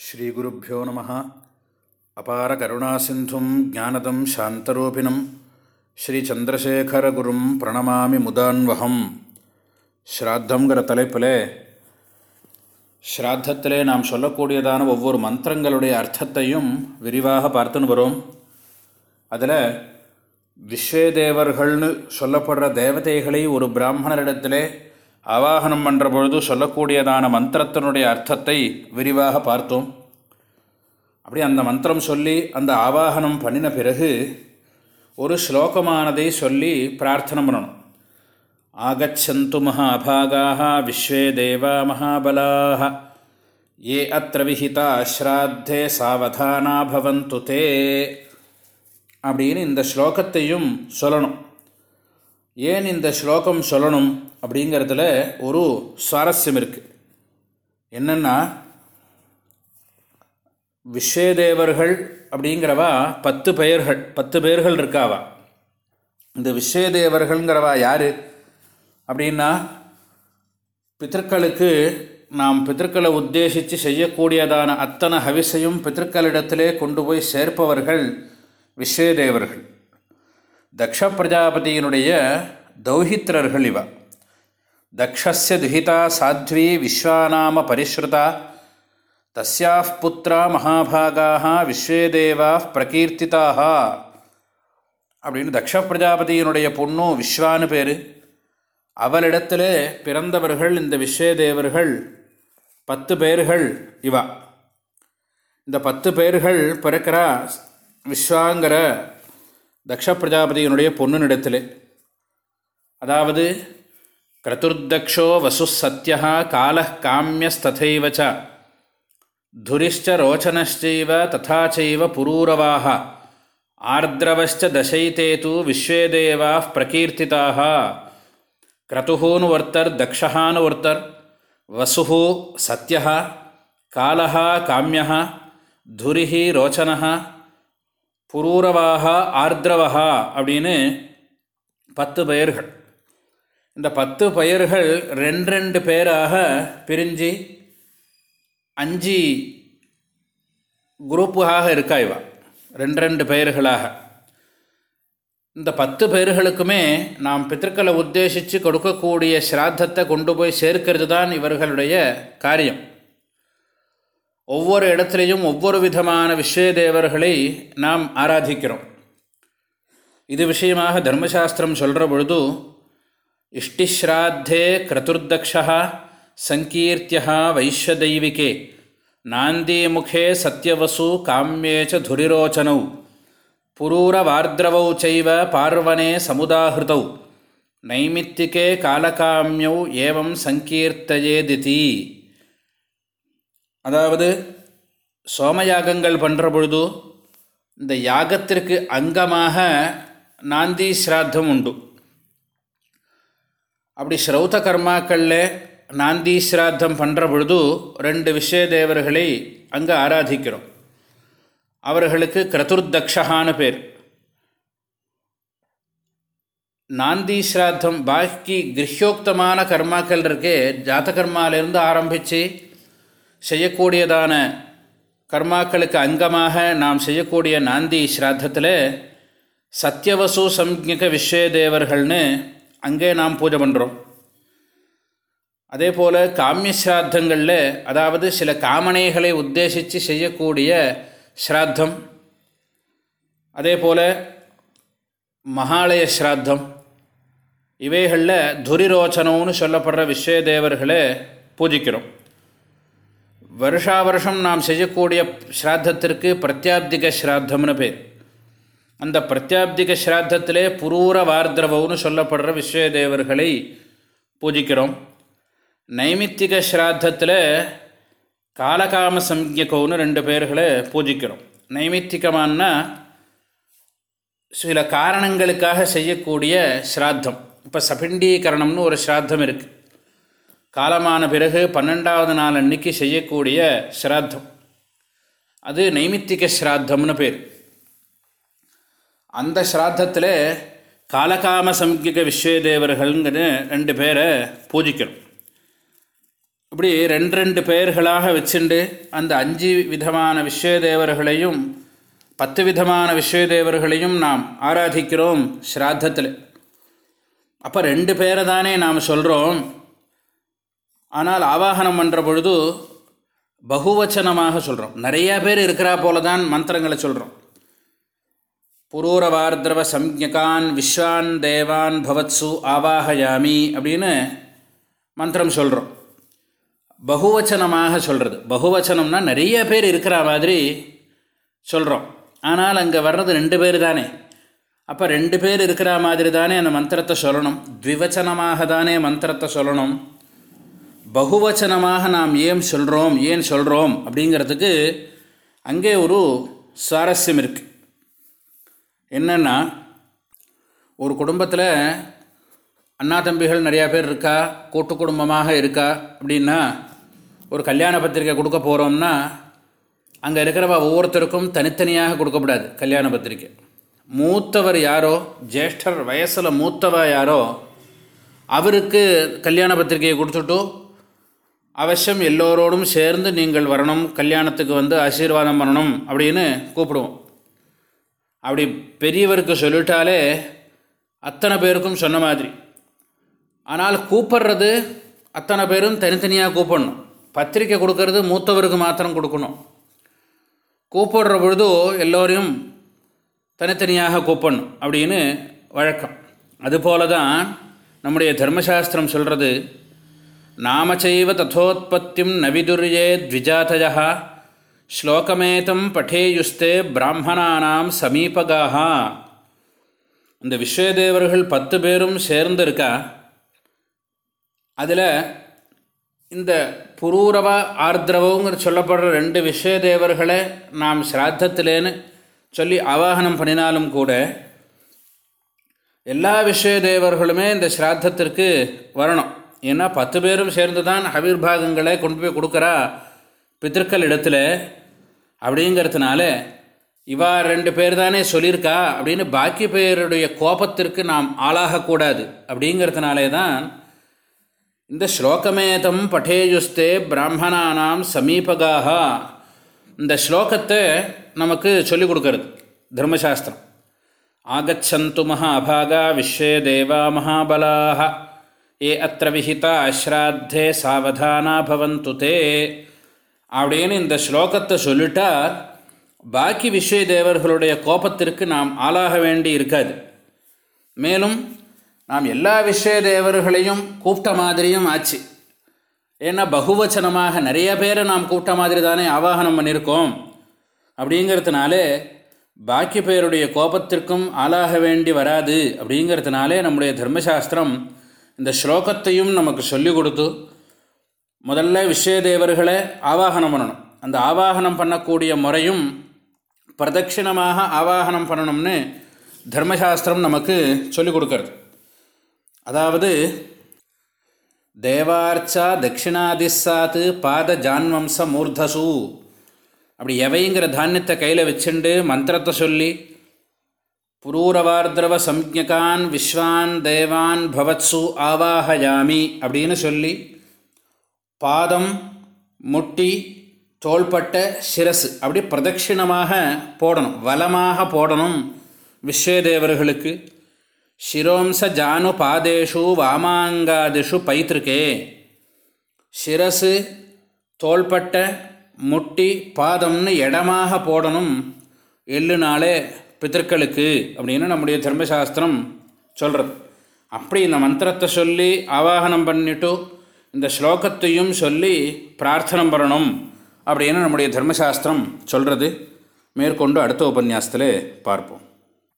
ஸ்ரீகுருப்போ நம. அபார கருணாசிந்தும் ஜானதம் சாந்தரூபிணம். ஸ்ரீச்சந்திரசேகரகுரும் பிரணமாமி முதான்வகம். ஸ்ராத்தங்கிற தலைப்பில் ஸ்ராத்தத்திலே நாம் சொல்லக்கூடியதான ஒவ்வொரு மந்திரங்களுடைய அர்த்தத்தையும் விரிவாக பார்த்துன்னு வரும். அதில் விஸ்வேதேவர்கள்னு சொல்லப்படுற தேவதைகளை ஒரு பிராமணரிடத்திலே ஆவாகனம் பண்ணுற பொழுது சொல்லக்கூடியதான மந்திரத்தினுடைய அர்த்தத்தை விரிவாக பார்த்தோம். அப்படி அந்த மந்திரம் சொல்லி அந்த ஆவாகனம் பண்ணின பிறகு ஒரு ஸ்லோகமானதை சொல்லி பிரார்த்தனை பண்ணணும். ஆகச்சந்து மகாபாகாக விஸ்வே தேவா மகாபலாக ஏ அத்த விஹிதா ஸ்ராத்தே சாவதானா பவந்து தே அப்படின்னு இந்த ஸ்லோகத்தையும் சொல்லணும். ஏன் இந்த ஸ்லோகம் சொல்லணும் அப்படிங்கிறதுல ஒரு சுவாரஸ்யம் இருக்குது என்னென்னா விஸ்வேதேவர்கள் அப்படிங்கிறவா பத்து பெயர்கள் பத்து பேர்கள் இருக்காவா? இந்த விஸ்வேதேவர்கள்ங்கிறவா யார்? அப்படின்னா பித்தர்களுக்கு நாம் பித்தர்களை உத்தேசித்து செய்யக்கூடியதான அத்தனை ஹவிசையும் பித்தர்களிடத்திலே கொண்டு போய் சேர்ப்பவர்கள் விஸ்வேதேவர்கள் தக்ஷ பிரஜாபதியினுடைய தௌஹித்ரர்கள் இவ. தக்ஷஸ்ய துஹிதா சாத்வி விஸ்வாநாம பரிஸ்ருதா. தஸ்யா புத்திரா மகாபாகாக விஸ்வேதேவா பிரகீர்த்திதாக அப்படின்னு தக்ஷ பிரஜாபதியினுடைய பொண்ணும் விஸ்வான்னு பேர். அவளிடத்தில் பிறந்தவர்கள் இந்த விஸ்வேதேவர்கள் பத்து பேர்கள் இவா. இந்த பத்து பேர்கள் பிறக்கிறா விஸ்வாங்கிற தக்ஷ பிரஜாபதியினுடைய பொன்னுனிடத்தில். அதாவது கிரதுர்தக்ஷோ வசு சத்தியா கால காமியஸ்ததைவச்ச துரிஷ்ட ரோச்சனச்சைவ ததாச்சைவ புரூரவாக ஆர்திரவச்ச தசைதேது விஸ்வே தேவா பிரகீர்த்திதாக கிரதுன்னு ஒருத்தர் தக்ஷகான்னு ஒருத்தர் வசு சத்தியா காலா காமியா துரிஹி ரோச்சனா புரூரவாகா ஆர்திரவஹா அப்படின்னு பத்து பெயர்கள். இந்த பத்து பெயர்கள் ரெண்டு ரெண்டு பேராக பிரிஞ்சு அஞ்சு குரூப்புகாக இருக்கா இவா? ரெண்டு ரெண்டு பெயர்களாக. இந்த பத்து பேர்களுக்குமே நாம் பித்தர்களை உத்தேசித்து கொடுக்கக்கூடிய ஸ்ராத்தத்தை கொண்டு போய் சேர்க்கிறது தான் இவர்களுடைய காரியம். ஒவ்வொரு இடத்துலையும் ஒவ்வொரு விதமான விஸ்வதேவர்களை நாம் ஆராதிக்கிறோம். இது விஷயமாக தர்மசாஸ்திரம் சொல்கிற பொழுது இஷ்டிஸ்ராத்தே கிரதுர்தக்ஷா சங்கீர்த்தியா வைஷ்யதைவிகே நாந்தீமுகே சத்யவசு காமியேச்ச ச துரிரோச்சனௌ புரூரவார்திரவௌ செய்வ பார்வனே சமுதாகிருதௌ நைமித்திகே காலகாமியௌ ஏவம் சங்கீர்த்தயேதிதி அதாவது சோமயாகங்கள் பண்ணுற பொழுது இந்த யாகத்திற்கு அங்கமாக நாந்தி ஸ்ராத்தம் உண்டு. அப்படி ஸ்ரௌத கர்மாக்களில் நாந்தி ஸ்ராத்தம் பண்ணுற பொழுது ரெண்டு விஷயதேவர்களை அங்கே ஆராதிக்கிறோம். அவர்களுக்கு கிரதுர்தக்ஷகான்னு பேர். நாந்தி ஸ்ராத்தம் பாக்கி கிரஹ்யோக்தமான கர்மாக்கள் இருக்கே ஜாத ஆரம்பித்து செய்யக்கூடியதான கர்மாக்களுக்கு அங்கமாக நாம் செய்யக்கூடிய நாந்தி ஸ்ராத்தத்தில் சத்யவசு சம்ஞக விஸ்வதேவர்கள்னு அங்கே நாம் பூஜை பண்ணுறோம் அதே போல் காமிய ஸ்ராத்தங்களில் அதாவது சில காமனைகளை உத்தேசித்து செய்யக்கூடிய ஸ்ராத்தம் அதே போல் மகாலய ஸ்ராத்தம் இவைகளில் துரிரோச்சனம்னு சொல்லப்படுற விஸ்வதேவர்களை பூஜிக்கிறோம். வருஷா வருஷம் நாம் செய்யக்கூடிய ஸ்ராத்தத்திற்கு பிரத்யாப்திக ஸ்ராத்தம்னு பேர். அந்த பிரத்யாப்திக ஸ்ராத்தத்திலே புரூர வார்திரவம்னு சொல்லப்படுற விஸ்வதேவர்களை பூஜிக்கிறோம். நைமித்திக ஸ்ராத்தத்தில் காலகாம சம்யகோன்னு ரெண்டு பேர்களை பூஜிக்கிறோம். நைமித்திகமானா சில காரணங்களுக்காக செய்யக்கூடிய ஸ்ராத்தம். இப்போ சபிண்டீகரணம்னு ஒரு ஸ்ராத்தம் இருக்குது காலமான பிறகு பன்னெண்டாவது நாள் அன்னைக்கு செய்யக்கூடிய ஸ்ராத்தம். அது நைமித்திக ஸ்ராத்தம்னு பேர். அந்த ஸ்ராத்தத்தில் காலகாம சம்கிக விஸ்வதேவர்கள்ங்கிற ரெண்டு பேரை பூஜிக்கிறோம் இப்படி ரெண்டு ரெண்டு பெயர்களாக வச்சுண்டு அந்த அஞ்சு விதமான விஸ்வதேவர்களையும் பத்து விதமான விஸ்வதேவர்களையும் நாம் ஆராதிக்கிறோம் ஸ்ராத்தத்தில். அப்போ ரெண்டு பேரை தானே நாம் சொல்கிறோம் ஆனால் ஆவாகனம் பண்ணுற பொழுது பகுவச்சனமாக சொல்கிறோம் நிறையா பேர் இருக்கிறா போல தான் மந்திரங்களை சொல்கிறோம் புரூரவார்திரவ சம்யகான் விஸ்வான் தேவான் பவத்சு ஆவாகயாமி அப்படின்னு மந்திரம் சொல்கிறோம் பகுவச்சனமாக சொல்கிறது பகுவச்சனம்னா நிறைய பேர் இருக்கிற மாதிரி சொல்கிறோம் ஆனால் அங்கே வர்றது ரெண்டு பேர் தானே. அப்போ ரெண்டு பேர் இருக்கிற மாதிரி தானே அந்த மந்திரத்தை சொல்லணும். த்விவச்சனமாக தானே மந்திரத்தை சொல்லணும். பகுவச்சனமாக நாம் ஏன் சொல்கிறோம் ஏன் சொல்கிறோம் அப்படிங்கிறதுக்கு அங்கே ஒரு சுவாரஸ்யம் இருக்குது என்னென்னா ஒரு குடும்பத்தில் அண்ணா தம்பிகள் நிறையா பேர் இருக்கா கூட்டு குடும்பமாக இருக்கா அப்படின்னா ஒரு கல்யாண பத்திரிக்கை கொடுக்க போகிறோம்னா அங்கே இருக்கிறவ ஒவ்வொருத்தருக்கும் தனித்தனியாக கொடுக்கக்கூடாது கல்யாண பத்திரிக்கை. மூத்தவர் யாரோ ஜேஷ்டர் வயசில் மூத்தவ யாரோ அவருக்கு கல்யாண பத்திரிகையை கொடுத்துட்டு அவசியம் எல்லோரோடும் சேர்ந்து நீங்கள் வரணும் கல்யாணத்துக்கு வந்து ஆசீர்வாதம் பண்ணணும் அப்படின்னு கூப்பிடுவோம். அப்படி பெரியவருக்கு சொல்லிட்டாலே அத்தனை பேருக்கும் சொன்ன மாதிரி. ஆனால் கூப்பிட்றது அத்தனை பேரும் தனித்தனியாக கூப்பிடணும். பத்திரிக்கை கொடுக்கறது மூத்தவருக்கு மாத்திரம் கொடுக்கணும். கூப்பிடுற பொழுது எல்லோரையும் தனித்தனியாக கூப்பிடணும் அப்படின்னு வழக்கம். அதுபோல தான் நம்முடைய தர்மசாஸ்திரம் சொல்கிறது நாமச்சைவ ததோத்பத்தியும் நவிதுர்யே த்விஜாதயா ஸ்லோகமேதம் பட்டேயுஸ்தே பிராமணானாம் சமீபகாக இந்த விஸ்வதேவர்கள் பத்து பேரும் சேர்ந்திருக்கா அதில் இந்த புரூரவ ஆர்திரவோங்கிற சொல்லப்படுற ரெண்டு விஸ்வதேவர்களை நாம் ஸ்ராத்தத்திலேன்னு சொல்லி ஆவாகனம் பண்ணினாலும் கூட எல்லா விஸ்வதேவர்களுமே இந்த ஸ்ராத்தத்திற்கு வரணும். ஏன்னா பத்து பேரும் சேர்ந்து தான் ஹவிர்பாகங்களை கொண்டு போய் கொடுக்குறா பித்திருக்கள் இடத்துல. அப்படிங்கிறதுனால இவா ரெண்டு பேர் தானே சொல்லியிருக்கா அப்படின்னு பாக்கி பேருடைய கோபத்திற்கு நாம் ஆளாகக்கூடாது. அப்படிங்கிறதுனாலே தான் இந்த ஸ்லோகமேதம் பட்டேயுஸ்தே பிராமணானாம் சமீபகாக. இந்த ஸ்லோகத்தை நமக்கு சொல்லிக் கொடுக்கறது தர்மசாஸ்திரம். ஆகச்சந்து மகாபாகா விஸ்வே தேவா மகாபலாக ஏ அத்த விஹிதா அஸ்ராத்தே சாவதானா பவந்து தே அப்படின்னு இந்த ஸ்லோகத்தை சொல்லிட்டா பாக்கி விஸ்வ தேவர்களுடைய கோபத்திற்கு நாம் ஆளாக வேண்டி இருக்காது. மேலும் நாம் எல்லா விஸ்வ தேவர்களையும் கூப்பிட்ட மாதிரியும் ஆச்சு. ஏன்னா பகுவச்சனமாக நிறைய பேரை நாம் கூப்பிட்ட மாதிரி தானே ஆவாகனம் பண்ணியிருக்கோம். அப்படிங்கிறதுனாலே பாக்கி பேருடைய கோபத்திற்கும் ஆளாக வேண்டி வராது. அப்படிங்கிறதுனாலே நம்முடைய தர்மசாஸ்திரம் இந்த ஸ்லோகத்தையும் நமக்கு சொல்லிக் கொடுத்து முதல்ல விஸ்வதேவர்களை ஆவாகனம் பண்ணணும். அந்த ஆவாகனம் பண்ணக்கூடிய முறையும் பிரதட்சிணமாக ஆவாகனம் பண்ணணும்னு தர்மசாஸ்திரம் நமக்கு சொல்லிக் கொடுக்கறது. அதாவது தேவார்ச்சா தட்சிணாதிசாத்து பாத ஜான்வம்ச மூர்தசு. அப்படி எவைங்கிற தானியத்தை கையில் வச்சுண்டு மந்திரத்தை சொல்லி புரூரவார்திரவ சம்யகான் விஸ்வான் தேவான் பவத்சு ஆவாஹயாமி அப்படின்னு சொல்லி பாதம் முட்டி தோள்பட்ட சிரசு அப்படி பிரதட்சிணமாக போடணும் வலமாக போடணும் விஸ்வதேவர்களுக்கு. சிரோம்ச ஜானு பாதேஷு வாமாங்காதிஷு பைத்திருக்கே சிரசு தோள்பட்ட முட்டி பாதம்னு இடமாக போடணும் எள்ளுனாலே பித்தர்களுக்கு அப்படின்னு நம்முடைய தர்மசாஸ்திரம் சொல்கிறது அப்படி இந்த மந்திரத்தை சொல்லி ஆவாகனம் பண்ணிட்டு இந்த ஸ்லோகத்தையும் சொல்லி பிரார்த்தனம் பண்ணணும் அப்படின்னு நம்முடைய தர்மசாஸ்திரம் சொல்கிறது மேற்கொண்டு அடுத்த உபன்யாசத்தில் பார்ப்போம்.